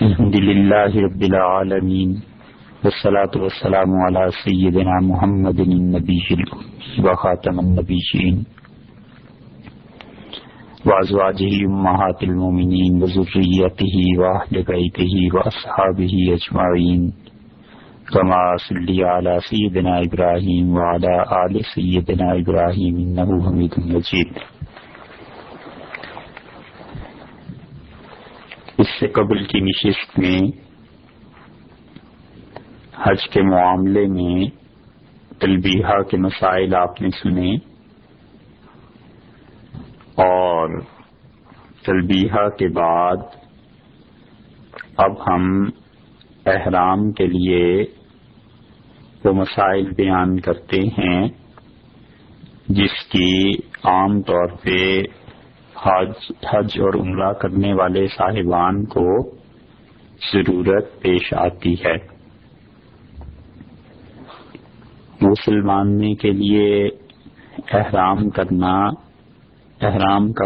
الحمد لله رب العالمين والصلاة والسلام على سيدنا محمد النبي وخاتم النبيين وأزواجه أمهات المؤمنين وذريته وأهل بيته وأصحابه أجمعين كما صلي على سيدنا إبراهيم وعلى آل سيدنا إبراهيم إنه حميد مجيد اس سے قبل کی نشست میں حج کے معاملے میں تلبیہ کے مسائل آپ نے سنے اور تلبیہ کے بعد اب ہم احرام کے لیے وہ مسائل بیان کرتے ہیں جس کی عام طور پہ حج حج اور عمرہ کرنے والے صاحبان کو ضرورت پیش آتی ہے۔ غسل ماننے کے لیے احرام کرنا، احرام کا،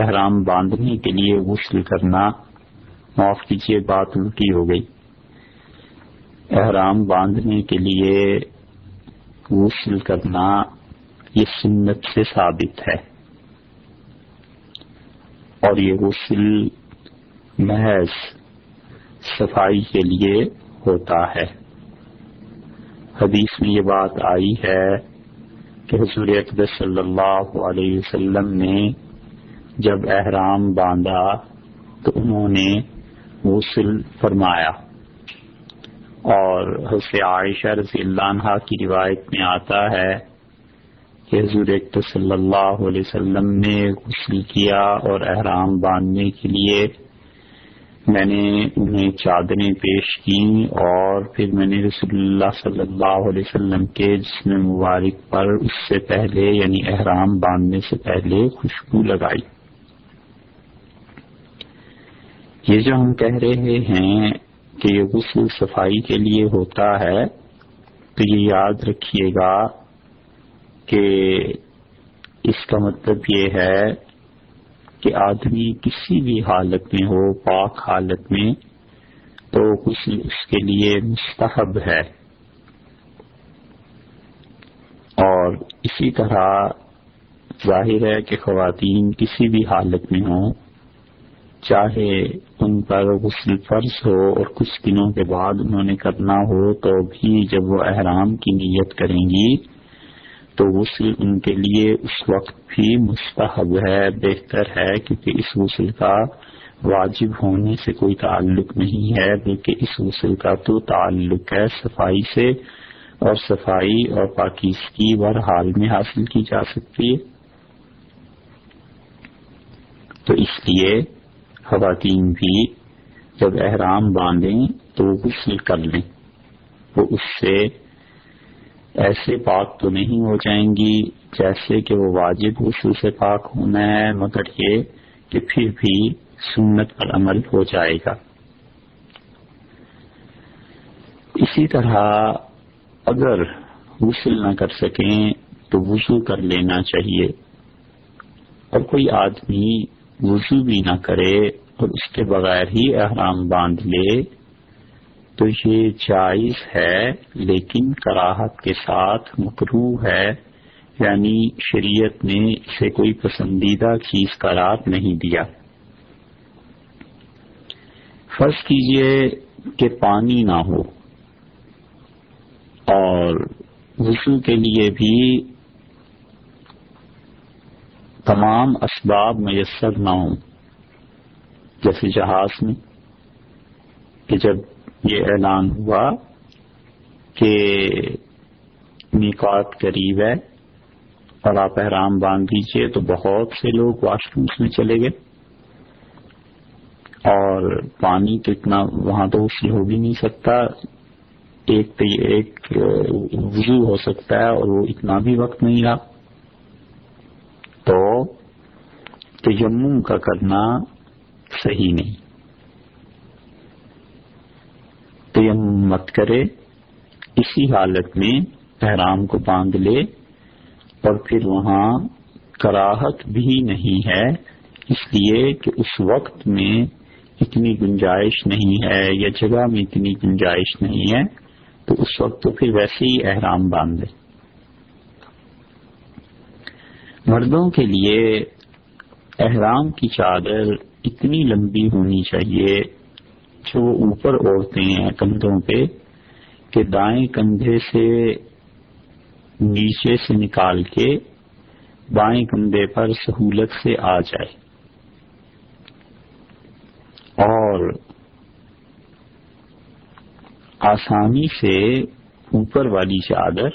احرام باندھنے کے لیے غسل کرنا، معاف کیجیے بات الٹی ہو گئی۔ احرام باندھنے کے لیے غسل کرنا یہ سنت سے ثابت ہے۔ اور یہ غسل محض صفائی کے لیے ہوتا ہے۔ حدیث میں یہ بات آئی ہے کہ حضور اکبر صلی اللہ علیہ وسلم نے جب احرام باندھا تو انہوں نے غسل فرمایا۔ اور حضرت عائشہ رضی اللہ عنہ کی روایت میں آتا ہے کہ حضور ایک صلی اللہ علیہ وسلم نے غسل کیا اور احرام باندھنے کے لیے میں نے انہیں چادریں پیش کی اور پھر میں نے رسول اللہ صلی اللہ علیہ وسلم کے جسم مبارک پر اس سے پہلے یعنی احرام باندھنے سے پہلے خوشبو لگائی۔ یہ جو ہم کہہ رہے ہیں کہ یہ غسل صفائی کے لیے ہوتا ہے تو یہ یاد رکھیے گا کہ اس کا مطلب یہ ہے کہ آدمی کسی بھی حالت میں ہو، پاک حالت میں، تو غسل اس کے لیے مستحب ہے۔ اور اسی طرح ظاہر ہے کہ خواتین کسی بھی حالت میں ہوں، چاہے ان پر غسل فرض ہو اور کچھ دنوں کے بعد انہوں نے کرنا ہو، تو بھی جب وہ احرام کی نیت کریں گی تو غسل ان کے لیے اس وقت بھی مستحب ہے، بہتر ہے، کیونکہ اس غسل کا واجب ہونے سے کوئی تعلق نہیں ہے، بلکہ اس غسل کا تو تعلق ہے صفائی سے اور صفائی اور پاکیزگی ہر حال میں حاصل کی جا سکتی ہے۔ تو اس لیے خواتین بھی جب احرام باندھیں تو غسل کر لیں، وہ اس سے ایسے پاک تو نہیں ہو جائیں گی جیسے کہ وہ واجب غسل سے پاک ہونا ہے، مگر یہ کہ پھر بھی سنت پر عمل ہو جائے گا۔ اسی طرح اگر غسل نہ کر سکیں تو وضو کر لینا چاہیے۔ اور کوئی آدمی وضو بھی نہ کرے اور اس کے بغیر ہی احرام باندھ لے تو یہ جائز ہے، لیکن کراہت کے ساتھ مکرو ہے یعنی شریعت نے اسے کوئی پسندیدہ چیز قرار نہیں دیا۔ فرض کیجیے کہ پانی نہ ہو، اور وضو کے لیے بھی تمام اسباب میسر نہ ہوں، جیسے جہاز میں، کہ جب یہ اعلان ہوا کہ میکات قریب ہے اور آپ احرام باندھ دیجیے تو بہت سے لوگ واش رومس میں چلے گئے اور پانی تو اتنا وہاں تو اس ہو بھی نہیں سکتا، ایک ایک وضو ہو سکتا ہے اور وہ اتنا بھی وقت نہیں رہا۔ تو تیمم کا کرنا صحیح نہیں۔ تیمم مت کرے، اسی حالت میں احرام کو باندھ لے اور پھر وہاں کراہت بھی نہیں ہے، اس لیے کہ اس وقت میں اتنی گنجائش نہیں ہے یا جگہ میں اتنی گنجائش نہیں ہے، تو اس وقت تو پھر ویسے ہی احرام باندھ دے مردوں کے لیے احرام کی چادر اتنی لمبی ہونی چاہیے جو وہ اوپر اوڑھتے ہیں کندھوں پہ کہ دائیں کندھے سے نیچے سے نکال کے بائیں کندھے پر سہولت سے آ جائے۔ اور آسانی سے اوپر والی چادر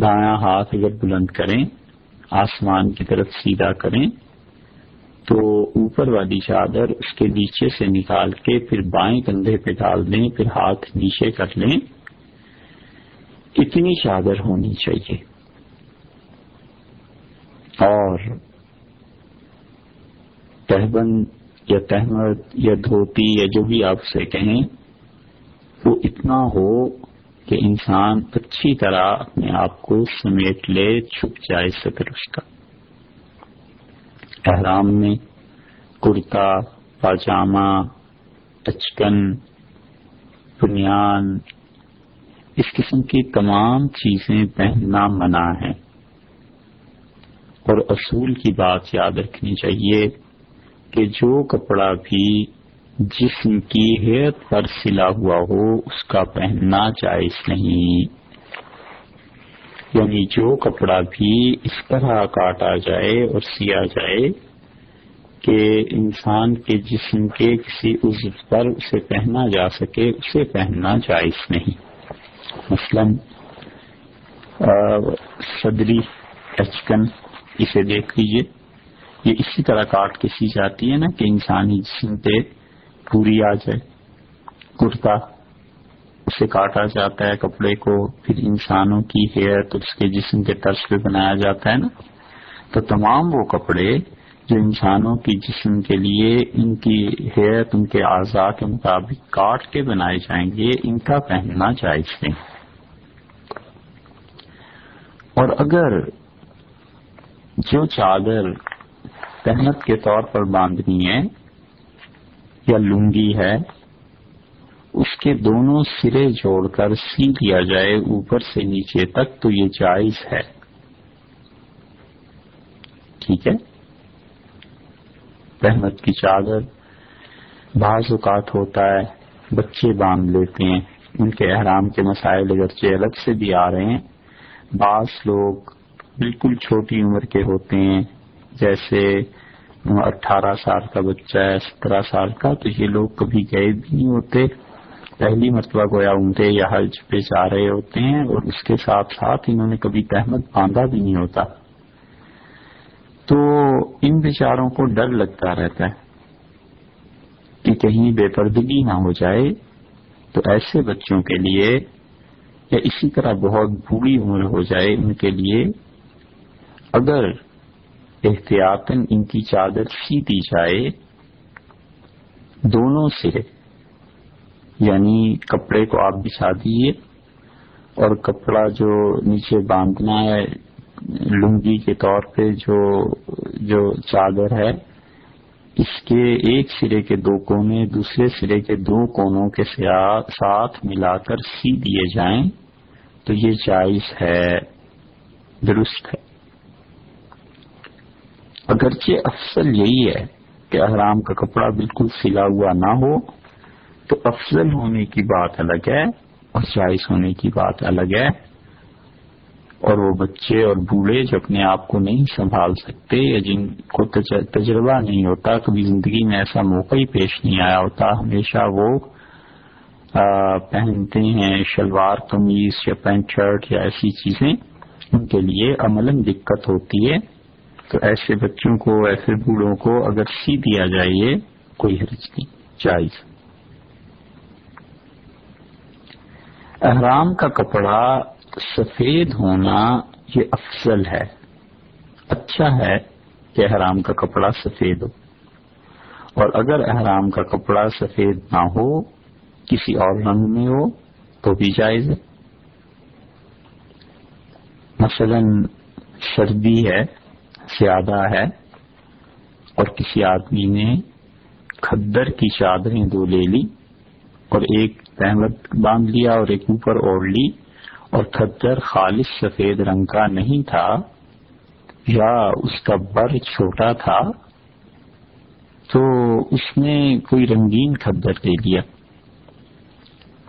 دایاں ہاتھ اگر بلند کریں، آسمان کی طرف سیدھا کریں۔ تو اوپر والی چادر اس کے نیچے سے نکال کے پھر بائیں کندھے پہ ڈال دیں، پھر ہاتھ نیچے کر لیں۔ اتنی چادر ہونی چاہیے۔ اور تہبند یا تہمت یا دھوتی یا جو بھی آپ سے کہیں، وہ اتنا ہو کہ انسان اچھی طرح اپنے آپ کو سمیٹ لے، چھپ جائے سکر اس کا۔ احرام میں کرتا، پاجامہ، اچکن، بنیان، اس قسم کی تمام چیزیں پہننا منع ہے اور اصول کی بات یاد رکھنی چاہیے کہ جو کپڑا بھی جسم کی ہیت پر سلا ہوا ہو، اس کا پہننا جائز نہیں۔ یعنی جو کپڑا بھی اس طرح کاٹا جائے اور سیا جائے کہ انسان کے جسم کے کسی عزو پر اسے پہنا جا سکے، اسے پہننا جائز نہیں۔ مثلا صدری اچکن، اسے دیکھ لیجیے یہ اسی طرح کاٹ کے سی جاتی ہے نا کہ انسانی جسم پہ پوری آ جائے۔ کرتا اسے کاٹا جاتا ہے، کپڑے کو، پھر انسانوں کی ہیئر تو اس کے جسم کے طرز پہ بنایا جاتا ہے نا۔ تو تمام وہ کپڑے جو انسانوں کی جسم کے لیے، ان کی ہیئر ان کے اعضاء کے مطابق کاٹ کے بنائے جائیں گے، ان کا پہننا جائز نہیں۔ اور اگر جو چادر تحمت کے طور پر باندھنی ہے یا لنگی ہے اس کے دونوں سرے جوڑ کر سی دیا جائے اوپر سے نیچے تک، تو یہ جائز ہے۔ ٹھیک ہے؟ رحمت کی چادر بعض اوقات ہوتا ہے، بچے باندھ لیتے ہیں، ان کے احرام کے مسائل اگرچہ الگ سے بھی آ رہے ہیں۔ بعض لوگ بالکل چھوٹی عمر کے ہوتے ہیں، جیسے اٹھارہ سال کا بچہ ہے، سترہ سال کا، تو یہ لوگ کبھی گئے بھی نہیں ہوتے۔ پہلی مرتبہ گویا عمدے یا حج پہ جا رہے ہوتے ہیں اور اس کے ساتھ ساتھ انہوں نے کبھی تحمد باندھا بھی نہیں ہوتا۔ تو ان بیچاروں کو ڈر لگتا رہتا ہے کہ کہیں بے پردگی نہ ہو جائے۔ تو ایسے بچوں کے لیے یا اسی طرح بہت بری عمر ہو جائے ان کے لیے اگر احتیاطاً ان کی چادر سی دی جائے، دونوں سے یعنی کپڑے کو آپ بچھا دیے اور کپڑا جو نیچے باندھنا ہے، لنگی کے طور پہ جو جو چادر ہے، اس کے ایک سرے کے دو کونے، دوسرے سرے کے دو کونوں کے ساتھ ملا کر سی دیے جائیں تو یہ جائز ہے، درست ہے۔ اگرچہ افضل یہی ہے کہ احرام کا کپڑا بالکل سلا ہوا نہ ہو تو افضل ہونے کی بات الگ ہے اور جائز ہونے کی بات الگ ہے اور وہ بچے اور بوڑھے جو اپنے آپ کو نہیں سنبھال سکتے یا جن کو تجربہ نہیں ہوتا، کبھی زندگی میں ایسا موقع ہی پیش نہیں آیا ہوتا، ہمیشہ وہ پہنتے ہیں شلوار، قمیض یا پینٹ شرٹ یا ایسی چیزیں، ان کے لیے عملاً دقت ہوتی ہے۔ تو ایسے بچوں کو، ایسے بوڑھوں کو اگر سی دیا جائے کوئی حرج نہیں، جائز۔ احرام کا کپڑا سفید ہونا یہ افضل ہے۔ اچھا ہے کہ احرام کا کپڑا سفید ہو۔ اور اگر احرام کا کپڑا سفید نہ ہو، کسی اور رنگ میں ہو، تو بھی جائز ہے۔ مثلا سردی ہے، زیادہ ہے، اور کسی آدمی نے کھدر کی چادریں دو لے لی، اور ایک احمد باندھ لیا اور ایک اوپر اوڑھ لی اور کھدر خالص سفید رنگ کا نہیں تھا، یا اس کا بر چھوٹا تھا، تو اس نے کوئی رنگین کھدر لے لیا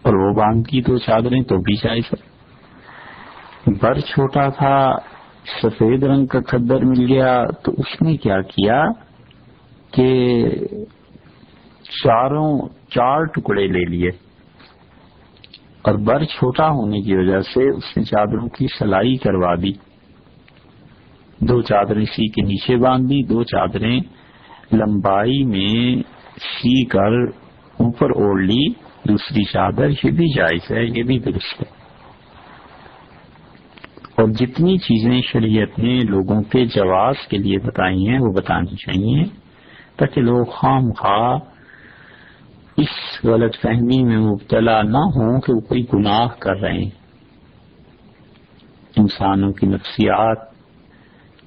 اور وہ باندھ کی دو چادریں تو بھی جائز ہے بر چھوٹا تھا، سفید رنگ کا کھدر مل گیا، تو اس نے کیا کیا کہ چاروں، چار ٹکڑے لے لیے۔ اور بر چھوٹا ہونے کی وجہ سے اس نے چادروں کی سلائی کروا دی۔ دو چادریں سی کے نیچے باندھ دی، دو چادریں لمبائی میں سی کر اوپر اوڑھ لی۔ دوسری چادر یہ بھی جائز ہے، یہ بھی درست ہے۔ اور جتنی چیزیں شریعت نے لوگوں کے جواز کے لیے بتائی ہیں، وہ بتانی چاہیے تاکہ لوگ خام خواہ اس غلط فہمی میں مبتلا نہ ہوں کہ وہ کوئی گناہ کر رہے ہیں۔ انسانوں کی نفسیات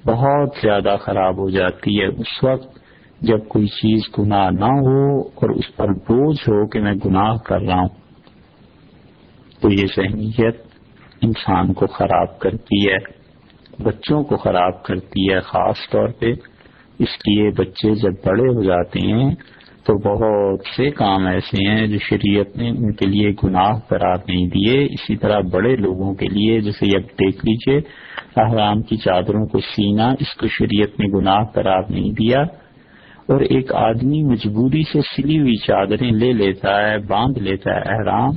بہت زیادہ خراب ہو جاتی ہے۔ اس وقت جب کوئی چیز گناہ نہ ہو اور اس پر بوجھ ہو کہ میں گناہ کر رہا ہوں، تو یہ ذہنیت انسان کو خراب کرتی ہے، بچوں کو خراب کرتی ہے۔ خاص طور پہ اس لیے بچے جب بڑے ہو جاتے ہیں تو بہت سے کام ایسے ہیں جو شریعت نے ان کے لیے گناہ قرار نہیں دیے۔ اسی طرح بڑے لوگوں کے لیے جیسے اب دیکھ لیجیے احرام کی چادروں کو سینا، اس کو شریعت نے گناہ قرار نہیں دیا۔ اور ایک آدمی مجبوری سے سلی ہوئی چادریں لے لیتا ہے، باندھ لیتا ہے احرام۔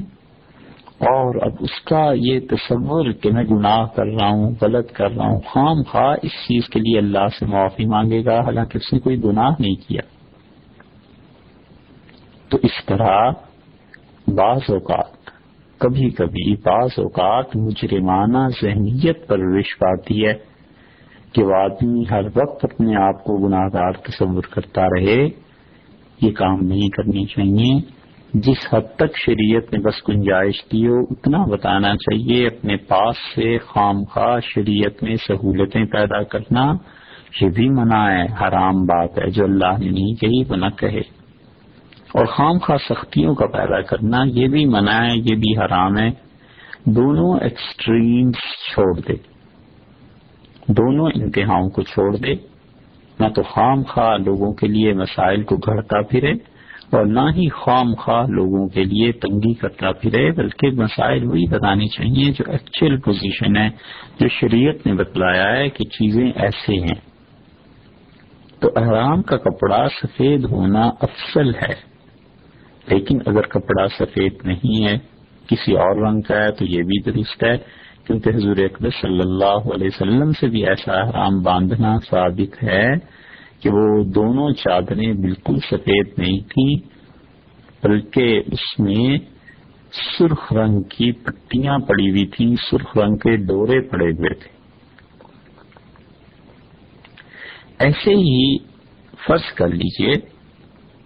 اور اب اس کا یہ تصور کہ میں گناہ کر رہا ہوں، غلط کر رہا ہوں، خام خواہ اس چیز کے لیے اللہ سے معافی مانگے گا۔ حالانکہ اس نے کوئی گناہ نہیں کیا۔ تو اس طرح بعض اوقات کبھی کبھی بعض اوقات مجرمانہ ذہنیت پر وش پاتی ہے کہ وہ آدمی ہر وقت اپنے آپ کو گناہ گار تصور کرتا رہے۔ یہ کام نہیں کرنی چاہیے۔ جس حد تک شریعت نے بس گنجائش دی ہو، اتنا بتانا چاہیے اپنے پاس سے خام خواہ شریعت میں سہولتیں پیدا کرنا یہ بھی منع ہے، حرام بات ہے۔ جو اللہ نے نہیں کہی وہ نہ کہے۔ اور خام خواہ سختیوں کا پیدا کرنا، یہ بھی منع ہے، یہ بھی حرام ہے، دونوں ایکسٹریمز چھوڑ دے۔ دونوں انتہاؤں کو چھوڑ دے۔ نہ تو خام خواہ لوگوں کے لیے مسائل کو گھڑتا پھرے اور نہ ہی خام خواہ لوگوں کے لیے تنگی کرتا پھرے، بلکہ مسائل وہی بتانے چاہیے جو ایکچوئل پوزیشن ہے، جو شریعت نے بتلایا ہے کہ چیزیں ایسے ہیں۔ تو احرام کا کپڑا سفید ہونا افسل ہے۔ لیکن اگر کپڑا سفید نہیں ہے، کسی اور رنگ کا ہے، تو یہ بھی درست ہے، کیونکہ حضور اکبر صلی اللہ علیہ وسلم سے بھی ایسا احرام باندھنا ثابت ہے کہ وہ دونوں چادریں بالکل سفید نہیں تھیں، بلکہ اس میں سرخ رنگ کی پٹیاں پڑی ہوئی تھیں، سرخ رنگ کے ڈورے پڑے ہوئے تھے۔ ایسے ہی فرض کر لیجیے،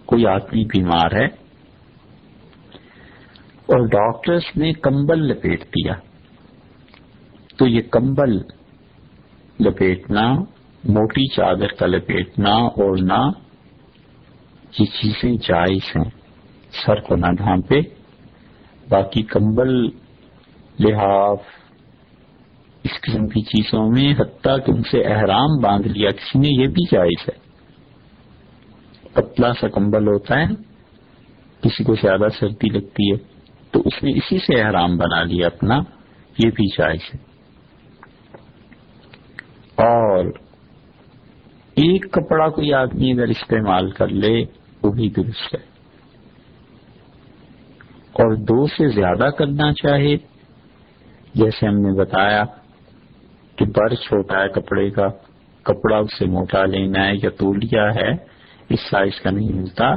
کوئی آدمی بیمار ہے اور ڈاکٹرز نے کمبل لپیٹ دیا۔ تو یہ کمبل لپیٹنا، موٹی چادر کا لپیٹنا اوڑھنا یہ چیزیں جائز ہیں۔ سر کو نہ ڈھانپے۔ باقی کمبل لحاف، اس قسم کی چیزوں میں حتیٰ کہ ان سے احرام باندھ لیا، کسی نے یہ بھی جائز ہے۔ پتلا سا کمبل ہوتا ہے، کسی کو زیادہ سردی لگتی ہے۔ تو اس نے اسی سے احرام بنا لیا اپنا، یہ بھی جائز ہے۔ اور ایک کپڑا کوئی آدمی اگر استعمال کر لے، وہ بھی درست ہے۔ اور دو سے زیادہ کرنا چاہے، جیسے ہم نے بتایا کہ بر چھوٹا ہے کپڑے کا، کپڑا اس سے موٹا لینا ہے یا تولیا ہے، اس سائز کا نہیں ملتا۔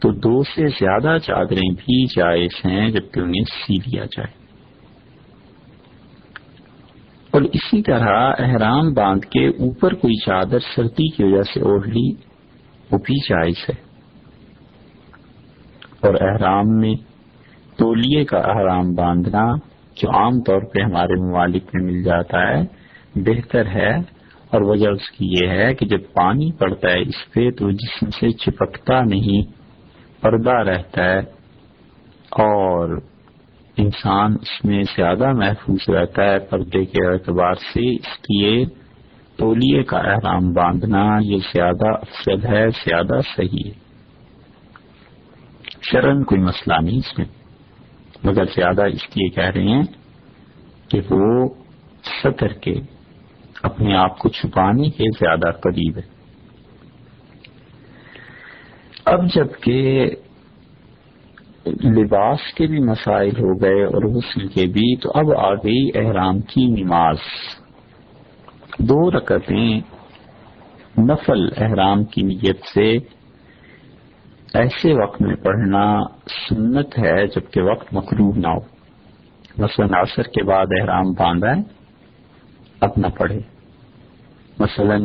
تو دو سے زیادہ چادریں بھی جائز ہیں جبکہ انہیں سی لیا جائے۔ اور اسی طرح احرام باندھ کے اوپر کوئی چادر سردی کی وجہ سے اوڑھ لی، وہ بھی جائز ہے۔ اور احرام میں تولیے کا احرام باندھنا جو عام طور پہ ہمارے ممالک میں مل جاتا ہے، بہتر ہے۔ اور وجہ اس کی یہ ہے کہ جب پانی پڑتا ہے اس پہ تو جسم سے چپکتا نہیں۔ پردہ رہتا ہے اور انسان اس میں زیادہ محفوظ رہتا ہے پردے کے اعتبار سے، اس لیے تولیے کا احرام باندھنا یہ زیادہ افسد ہے، زیادہ صحیح ہے۔ شرن کوئی مسئلہ نہیں اس میں۔ مگر زیادہ اس لیے کہہ رہے ہیں کہ وہ سطر کے، اپنے آپ کو چھپانے کے زیادہ قریب ہے۔ اب جبکہ لباس کے بھی مسائل ہو گئے اور غسل کے بھی، تو اب آ گئی احرام کی نماز۔ دو رکعتیں نفل احرام کی نیت سے ایسے وقت میں پڑھنا سنت ہے جبکہ وقت مقروب نہ ہو۔ مثلا عصر کے بعد احرام باندھا ہے، اب نہ پڑھے۔ مثلا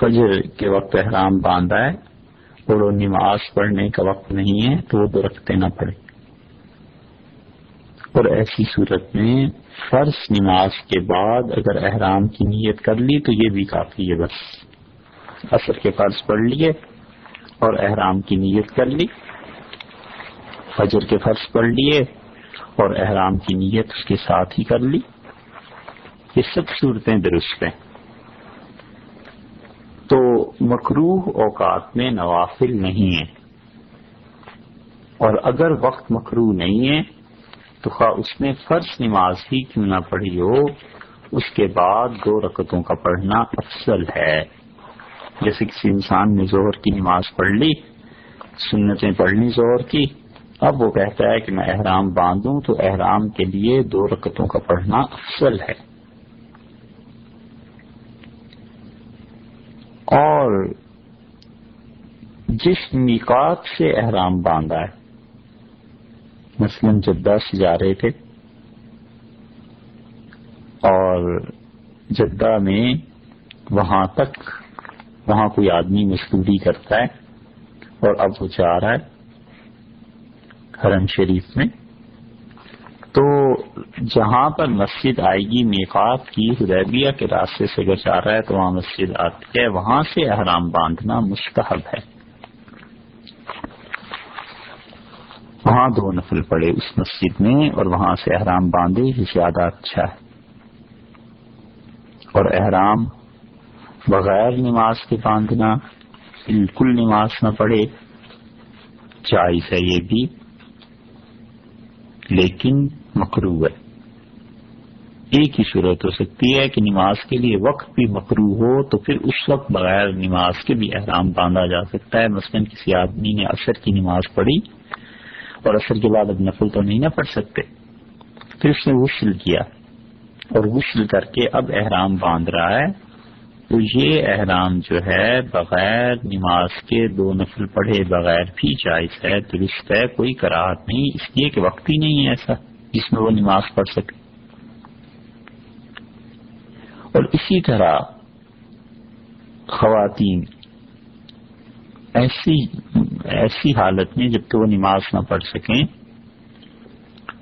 فجر کے وقت احرام باندھا ہے اور وہ نماز پڑھنے کا وقت نہیں ہے تو وہ دو رکھتے نہ پڑے اور ایسی صورت میں فرض نماز کے بعد اگر احرام کی نیت کر لی تو یہ بھی کافی ہے بس۔ عصر کے فرض پڑھ لیے اور احرام کی نیت کر لی۔ فجر کے فرض پڑھ لیے اور احرام کی نیت اس کے ساتھ ہی کر لی۔ یہ سب صورتیں درست ہیں۔ تو مکروح اوقات میں نوافل نہیں ہے اور اگر وقت مکرو نہیں ہے، تو خواہ اس میں فرض نماز ہی کیوں نہ پڑھی ہو، اس کے بعد دو رکتوں کا پڑھنا افضل ہے۔ جیسے کسی انسان نے زہر کی نماز پڑھ لی، سنتیں پڑھ لی زہر کی، اب وہ کہتا ہے کہ میں احرام باندھوں تو احرام کے لیے دو رکتوں کا پڑھنا افضل ہے۔ اور جس نکات سے احرام باندھا ہے۔ مثلاً جدہ سے جا رہے تھے اور جدہ میں وہاں تک وہاں کوئی آدمی مزدوری کرتا ہے اور اب وہ جا رہا ہے حرم شریف میں۔ تو جہاں پر مسجد آئے گی، میقات کی، حدیبیہ کے راستے سے اگر جا رہا ہے تو وہاں مسجد آتی ہے۔ وہاں سے احرام باندھنا مستحب ہے۔ وہاں دو نفل پڑے اس مسجد میں اور وہاں سے احرام باندھے زیادہ اچھا ہے۔ اور احرام بغیر نماز کے باندھنا بالکل نماز نہ پڑھے جائز ہے یہ بھی۔ لیکن مکرو ہے۔ ایک ہی صورت ہو سکتی ہے کہ نماز کے لیے وقت بھی مکرو ہو تو پھر اس وقت بغیر نماز کے بھی احرام باندھا جا سکتا ہے۔ مثلاً کسی آدمی نے عصر کی نماز پڑھی اور عصر کے بعد اب نفل تو نہیں نہ پڑھ سکتے۔ پھر اس نے غسل کیا اور غسل کر کے اب احرام باندھ رہا ہے۔ تو یہ احرام جو ہے بغیر نماز کے دو نفل پڑھے بغیر بھی جائز ہے، درست ہے، کوئی کراہت نہیں۔ اس لیے کہ وقت ہی نہیں ہے ایسا۔ جس میں وہ نماز پڑھ سکے۔ اور اسی طرح خواتین ایسی ایسی حالت میں جبکہ وہ نماز نہ پڑھ سکیں،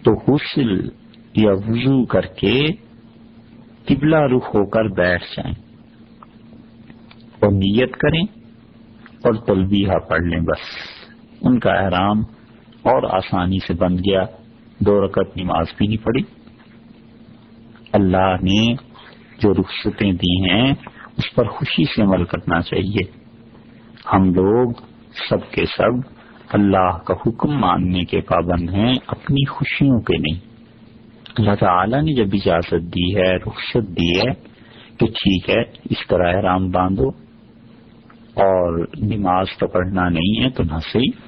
تو غسل یا وضو کر کے قبلہ رخ ہو کر بیٹھ جائیں۔ اور نیت کریں اور تلبیہ پڑھ لیں بس۔ ان کا احرام اور آسانی سے بن گیا۔ دو رکعت نماز بھی نہیں پڑی اللہ نے جو رخصتیں دی ہیں، اس پر خوشی سے عمل کرنا چاہیے۔ ہم لوگ سب کے سب اللہ کا حکم ماننے کے پابند ہیں، اپنی خوشیوں کے نہیں۔ اللہ تعالی نے جب اجازت دی ہے، رخصت دی ہے تو ٹھیک ہے، اس طرح احرام باندھو۔ اور نماز تو پڑھنا نہیں ہے تو نہ صحیح۔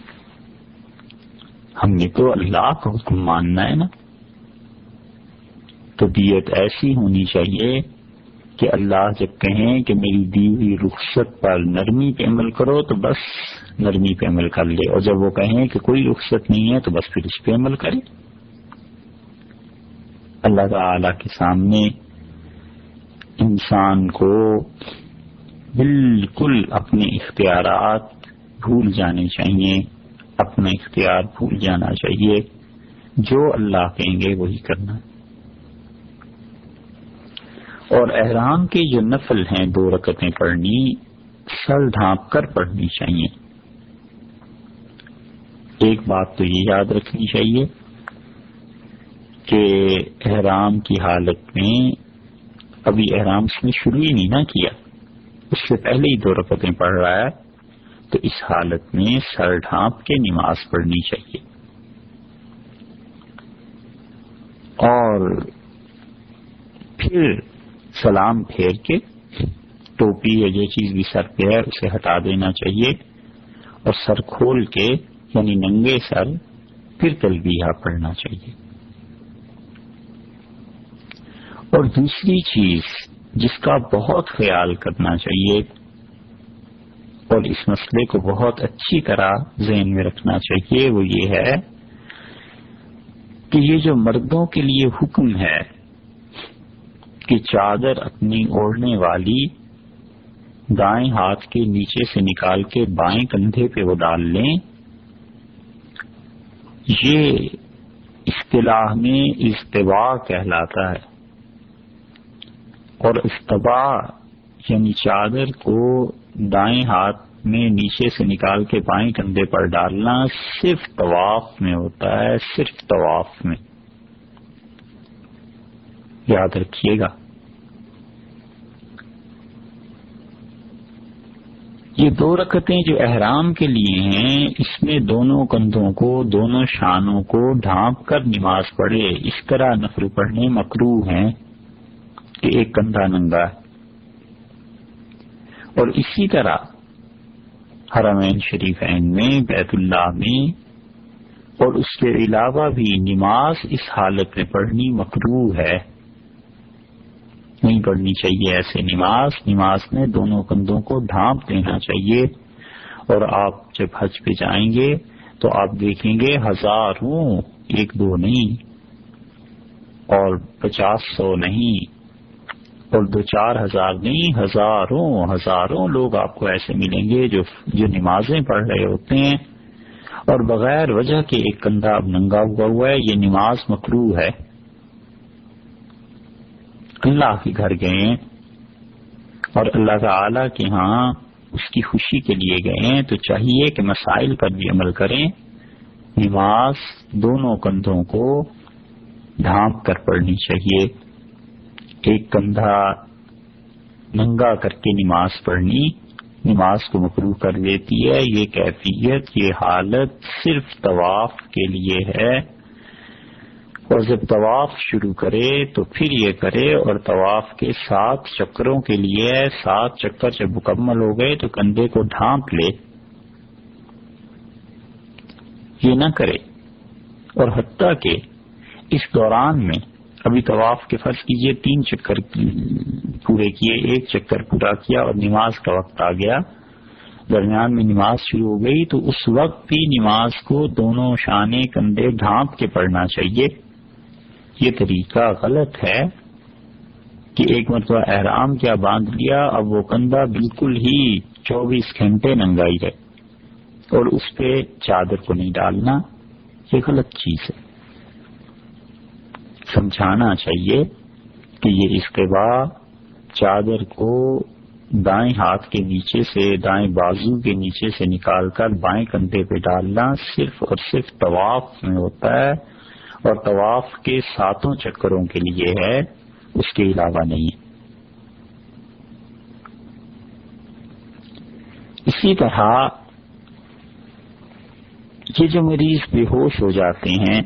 ہم نے تو اللہ کا حکم ماننا ہے نا۔ طبیعت ایسی ہونی چاہیے کہ اللہ جب کہیں کہ میری دی ہوئی رخصت پر نرمی پہ عمل کرو تو بس نرمی پہ عمل کر لے۔ اور جب وہ کہیں کہ کوئی رخصت نہیں ہے تو بس پھر اس پہ عمل کرے۔ اللہ تعالی کے سامنے انسان کو بالکل اپنے اختیارات بھول جانے چاہیے۔ اپنا اختیار بھول جانا چاہیے۔ جو اللہ کہیں گے وہی کرنا۔ اور احرام کے جو نفل ہیں، دو رکتیں پڑھنی، سر ڈھانپ کر پڑھنی چاہیے۔ ایک بات تو یہ یاد رکھنی چاہیے کہ احرام کی حالت میں ابھی احرام اس نے شروع ہی نہیں نہ کیا۔ اس سے پہلے ہی دو رکتیں پڑھ رہا ہے۔ تو اس حالت میں سر ڈھانپ کے نماز پڑھنی چاہیے۔ اور پھر سلام پھیر کے ٹوپی یا جو چیز بھی سر پہ ہے اسے ہٹا دینا چاہیے اور سر کھول کے یعنی ننگے سر پھر تلبیہ پڑھنا چاہیے۔ اور دوسری چیز جس کا بہت خیال کرنا چاہیے اور اس مسئلے کو بہت اچھی طرح ذہن میں رکھنا چاہیے، وہ یہ ہے کہ یہ جو مردوں کے لیے حکم ہے کہ چادر اپنی اوڑھنے والی دائیں ہاتھ کے نیچے سے نکال کے بائیں کندھے پہ وہ ڈال لیں، یہ اصطلاح میں استباع کہلاتا ہے۔ اور استباع یعنی چادر کو دائیں ہاتھ میں نیچے سے نکال کے بائیں کندھے پر ڈالنا صرف طواف میں ہوتا ہے، صرف طواف میں۔ یاد رکھیے گا۔ یہ دو رکتیں جو احرام کے لیے ہیں، اس میں دونوں کندھوں کو، دونوں شانوں کو ڈھانپ کر نماز پڑھے۔ اس طرح نفل پڑھنے مکرو ہیں کہ ایک کندھا ننگا ہے۔ اور اسی طرح حرمین شریفین میں، بیت اللہ میں اور اس کے علاوہ بھی نماز اس حالت میں پڑھنی مکرو ہے۔ نہیں پڑھنی چاہیے ایسے نماز نماز میں دونوں کندھوں کو ڈھانپ دینا چاہیے اور آپ جب حج پہ جائیں گے تو آپ دیکھیں گے ہزاروں، ایک دو نہیں اور پچاس سو نہیں۔ اور دو چار ہزار نہیں، ہزاروں ہزاروں لوگ آپ کو ایسے ملیں گے جو جو نمازیں پڑھ رہے ہوتے ہیں۔ اور بغیر وجہ کے ایک کندھا اب ننگا ہوا ہوا ہے، یہ نماز مکرو ہے۔ اللہ کے گھر گئے اور اللہ تعالی کے ہاں اس کی خوشی کے لیے گئے، تو چاہیے کہ مسائل پر بھی عمل کریں۔ نماز دونوں کندھوں کو ڈھانپ کر پڑھنی چاہیے۔ ایک کندھا ننگا کر کے نماز پڑھنی، نماز کو مکرو کر دیتی ہے، یہ کیفیت، یہ حالت صرف طواف کے لیے ہے۔ اور جب طواف شروع کرے تو پھر یہ کرے، اور طواف کے سات چکروں کے لیے سات چکر جب مکمل ہو گئے تو کندھے کو ڈھانپ لے۔ یہ نہ کرے۔ اور حتیٰ کہ اس دوران میں ابھی طواف کے فرض کیجیے، تین چکر پورے کیے، ایک چکر پورا کیا اور نماز کا وقت آ گیا۔ درمیان میں نماز شروع ہو گئی تو اس وقت بھی نماز کو دونوں شانے، کندھے، ڈھانپ کے پڑھنا چاہیے۔ یہ طریقہ غلط ہے کہ ایک مرتبہ احرام کیا، باندھ لیا، اب وہ کندھا بالکل ہی چوبیس گھنٹے ننگائی رہے اور اس پہ چادر کو نہیں ڈالنا۔ یہ غلط چیز ہے۔ سمجھانا چاہیے کہ یہ استفاع چادر کو دائیں ہاتھ کے نیچے سے دائیں بازو کے نیچے سے نکال کر بائیں کندھے پہ ڈالنا صرف اور صرف طواف میں ہوتا ہے اور طواف کے ساتوں چکروں کے لیے ہے، اس کے علاوہ نہیں۔ اسی طرح یہ جو مریض بے ہوش ہو جاتے ہیں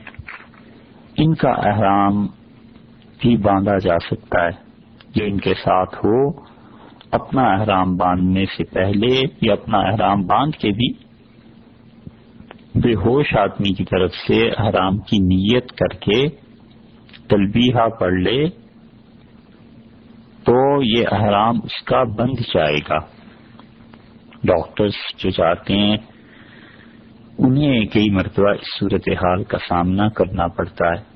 ان کا احرام بھی باندھا جا سکتا ہے۔ جو ان کے ساتھ ہو، اپنا احرام باندھنے سے پہلے یا اپنا احرام باندھ کے بھی بے ہوش آدمی کی طرف سے احرام کی نیت کر کے تلبیہ پڑھ لے تو یہ احرام اس کا بند جائے گا۔ ڈاکٹرز جو چاہتے ہیں انہیں کئی مرتبہ اس صورت حال کا سامنا کرنا پڑتا ہے۔